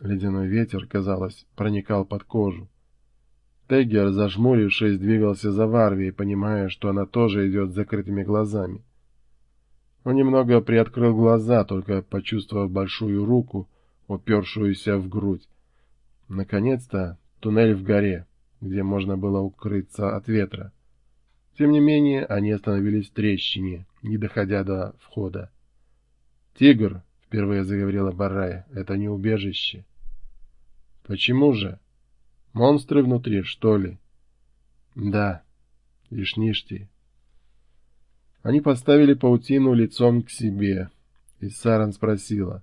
Ледяной ветер, казалось, проникал под кожу. Теггер, зажмурившись, двигался за Варвией, понимая, что она тоже идет с закрытыми глазами. Он немного приоткрыл глаза, только почувствовав большую руку, упершуюся в грудь. Наконец-то туннель в горе, где можно было укрыться от ветра. Тем не менее, они остановились в трещине, не доходя до входа. «Тигр», — впервые заговорила Барая, — «это не убежище». «Почему же? Монстры внутри, что ли?» «Да, Вишништи». Они поставили паутину лицом к себе, и Саран спросила.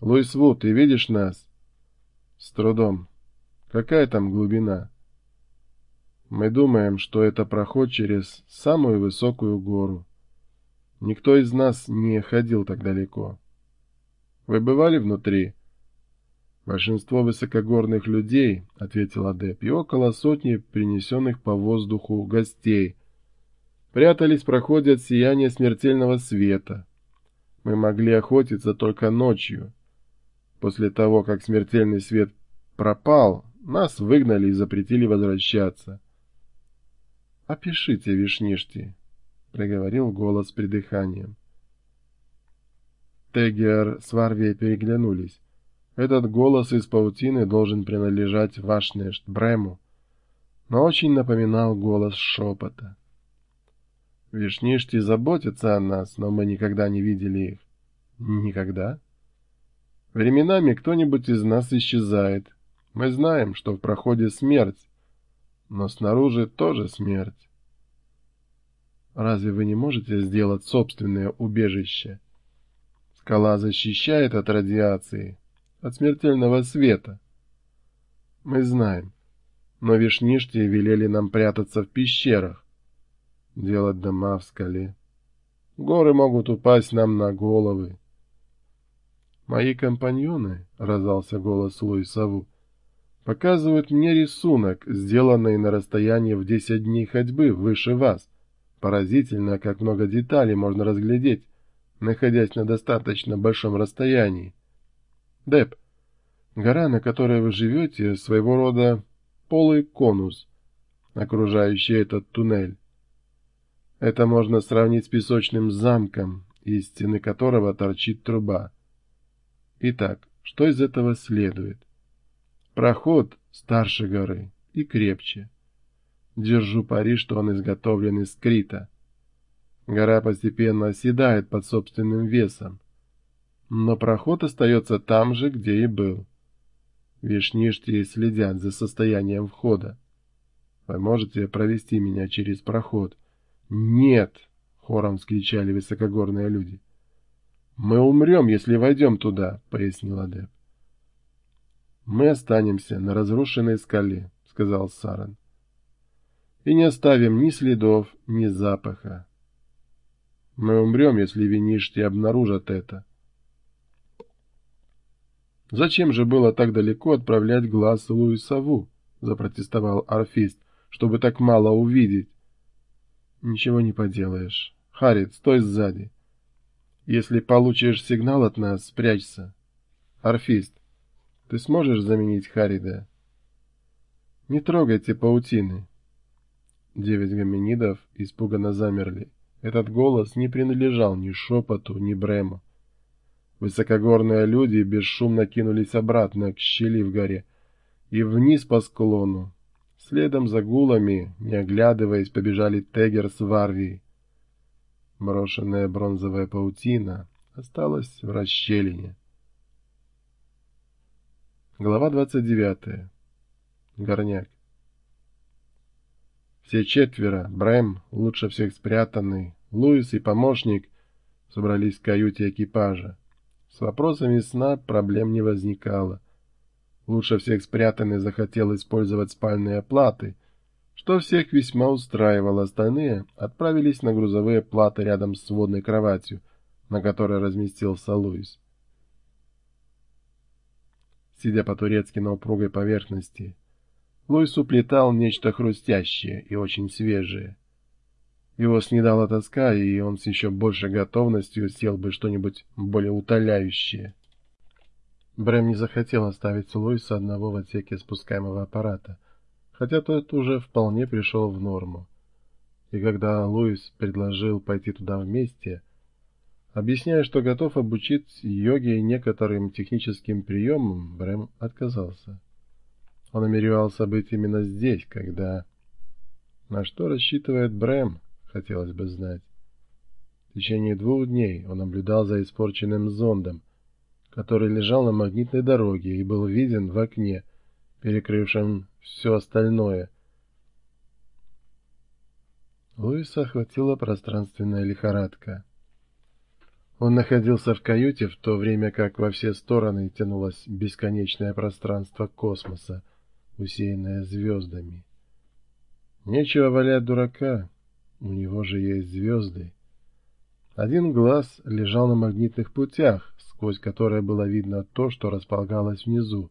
«Луис Вуд, ты видишь нас?» «С трудом. Какая там глубина?» Мы думаем, что это проход через самую высокую гору. Никто из нас не ходил так далеко. Вы бывали внутри? Большинство высокогорных людей, — ответил Адеп, — и около сотни принесенных по воздуху гостей, прятались от сияния смертельного света. Мы могли охотиться только ночью. После того, как смертельный свет пропал, нас выгнали и запретили возвращаться. «Опишите, Вишништи», — проговорил голос придыханием. Тегер с Варвией переглянулись. Этот голос из паутины должен принадлежать Вашнешт Брему, но очень напоминал голос шепота. Вишништи заботятся о нас, но мы никогда не видели их. Никогда? Временами кто-нибудь из нас исчезает. Мы знаем, что в проходе смерть, но снаружи тоже смерть. Разве вы не можете сделать собственное убежище? Скала защищает от радиации, от смертельного света. Мы знаем, но вишништи велели нам прятаться в пещерах, делать дома в скале. Горы могут упасть нам на головы. Мои компаньоны, — раздался голос Луисову, — показывают мне рисунок, сделанный на расстоянии в десять дней ходьбы выше вас. Поразительно, как много деталей можно разглядеть, находясь на достаточно большом расстоянии. Деп, гора, на которой вы живете, своего рода полый конус, окружающий этот туннель. Это можно сравнить с песочным замком, из стены которого торчит труба. Итак, что из этого следует? Проход старше горы и крепче. Держу пари, что он изготовлен из крита. Гора постепенно оседает под собственным весом. Но проход остается там же, где и был. Вишништи следят за состоянием входа. Вы можете провести меня через проход? Нет! — хором вскричали высокогорные люди. Мы умрем, если войдем туда, — пояснил Адеп. «Мы останемся на разрушенной скале», — сказал Саран. «И не оставим ни следов, ни запаха. Мы умрем, если виништи обнаружат это». «Зачем же было так далеко отправлять глаз Луисову?» — запротестовал Арфист, — «чтобы так мало увидеть». «Ничего не поделаешь. Харит, стой сзади. Если получишь сигнал от нас, спрячься. Арфист, ты сможешь заменить Харида? Не трогайте паутины. Девять гоминидов испуганно замерли. Этот голос не принадлежал ни шепоту, ни брему. Высокогорные люди бесшумно кинулись обратно к щели в горе и вниз по склону. Следом за гулами, не оглядываясь, побежали Тегер с Варвией. Брошенная бронзовая паутина осталась в расщелине. Глава 29. Горняк. Все четверо, Брэм, лучше всех спрятанный, Луис и помощник, собрались в каюте экипажа. С вопросами сна проблем не возникало. Лучше всех спрятанный захотел использовать спальные платы, что всех весьма устраивало. Остальные отправились на грузовые платы рядом с сводной кроватью, на которой разместился Луис сидя по-турецки на упругой поверхности. Луис уплетал нечто хрустящее и очень свежее. Его снедала тоска, и он с еще большей готовностью сел бы что-нибудь более утоляющее. Брэм не захотел оставить Луиса одного в отсеке спускаемого аппарата, хотя тот уже вполне пришел в норму. И когда Луис предложил пойти туда вместе, объясняя, что готов обучить йоге некоторым техническим приемам, Брэм отказался. Он намеревался быть именно здесь, когда... На что рассчитывает Брэм, хотелось бы знать. В течение двух дней он наблюдал за испорченным зондом, который лежал на магнитной дороге и был виден в окне, перекрывшем все остальное. Луиса охватила пространственная лихорадка. Он находился в каюте в то время, как во все стороны тянулось бесконечное пространство космоса, усеянное звездами. Нечего валять дурака, у него же есть звезды. Один глаз лежал на магнитных путях, сквозь которые было видно то, что располагалось внизу.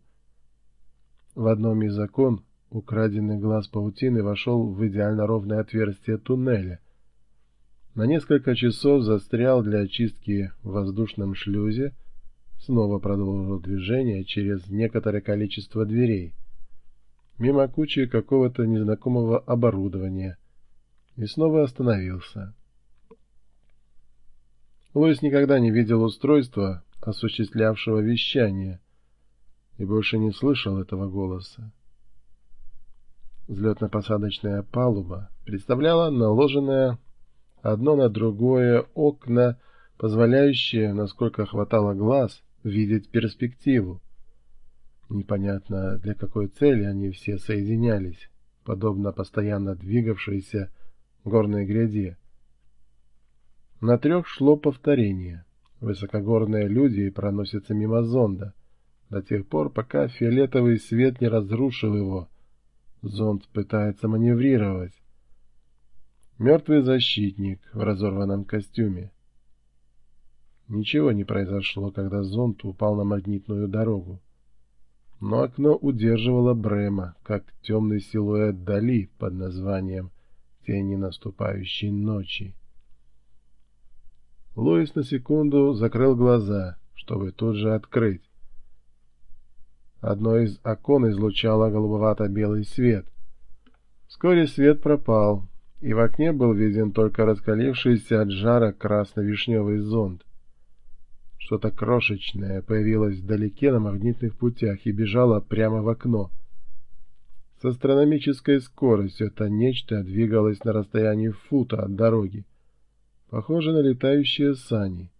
В одном из окон украденный глаз паутины вошел в идеально ровное отверстие туннеля. На несколько часов застрял для очистки в воздушном шлюзе, снова продолжил движение через некоторое количество дверей, мимо кучи какого-то незнакомого оборудования, и снова остановился. Луис никогда не видел устройства, осуществлявшего вещание, и больше не слышал этого голоса. Взлетно-посадочная палуба представляла наложенное одно на другое окна, позволяющие, насколько хватало глаз, видеть перспективу. Непонятно, для какой цели они все соединялись, подобно постоянно двигавшейся горной гряде. На трех шло повторение. Высокогорные люди проносятся мимо зонда, до тех пор, пока фиолетовый свет не разрушил его. Зонд пытается маневрировать. Мертвый защитник в разорванном костюме. Ничего не произошло, когда зонд упал на магнитную дорогу. Но окно удерживало Брема, как темный силуэт Дали под названием «Тени наступающей ночи». Луис на секунду закрыл глаза, чтобы тут же открыть. Одно из окон излучало голубовато-белый свет. Вскоре свет пропал, и в окне был виден только раскалившийся от жара красно-вишневый зонт. Что-то крошечное появилось вдалеке на магнитных путях и бежало прямо в окно. С астрономической скоростью это нечто двигалось на расстоянии фута от дороги похоже на летающие сани.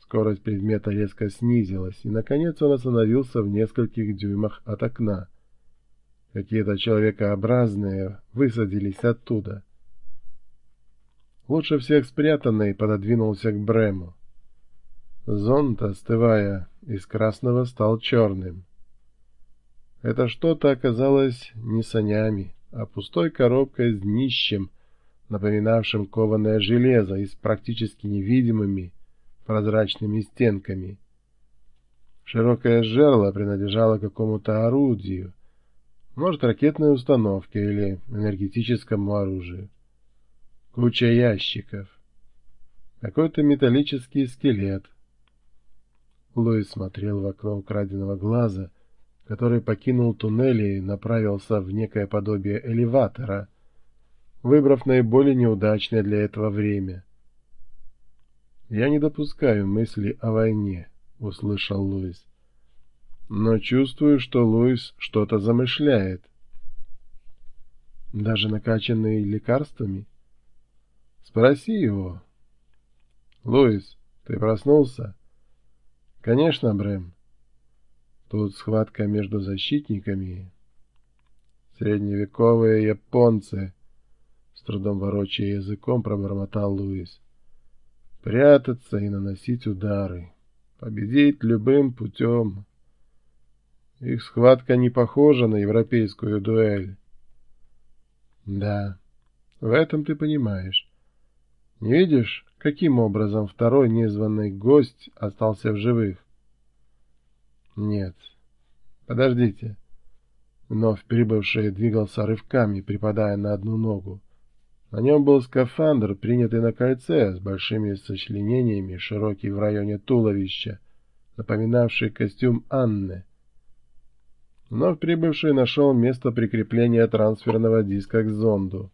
Скорость предмета резко снизилась, и, наконец, он остановился в нескольких дюймах от окна. Какие-то человекообразные высадились оттуда. Лучше всех спрятанный пододвинулся к Брему. Зонт, остывая, из красного стал черным. Это что-то оказалось не санями, а пустой коробкой с днищем, напоминавшим кованое железо и с практически невидимыми прозрачными стенками. Широкое жерло принадлежало какому-то орудию, может, ракетной установке или энергетическому оружию. Куча ящиков. Какой-то металлический скелет. Луис смотрел в окно украденного глаза, который покинул туннель и направился в некое подобие элеватора — выбрав наиболее неудачное для этого время. «Я не допускаю мысли о войне», — услышал Луис. «Но чувствую, что Луис что-то замышляет». «Даже накачанный лекарствами?» «Спроси его». «Луис, ты проснулся?» «Конечно, Брэм. Тут схватка между защитниками. Средневековые японцы» С трудом ворочая языком, пробормотал Луис. Прятаться и наносить удары. Победить любым путем. Их схватка не похожа на европейскую дуэль. Да, в этом ты понимаешь. Не видишь, каким образом второй незваный гость остался в живых? Нет. Подождите. Вновь прибывший двигался рывками, припадая на одну ногу. На нем был скафандр, принятый на кольце, с большими сочленениями, широкий в районе туловища, напоминавший костюм Анны. Вновь прибывший нашел место прикрепления трансферного диска к зонду.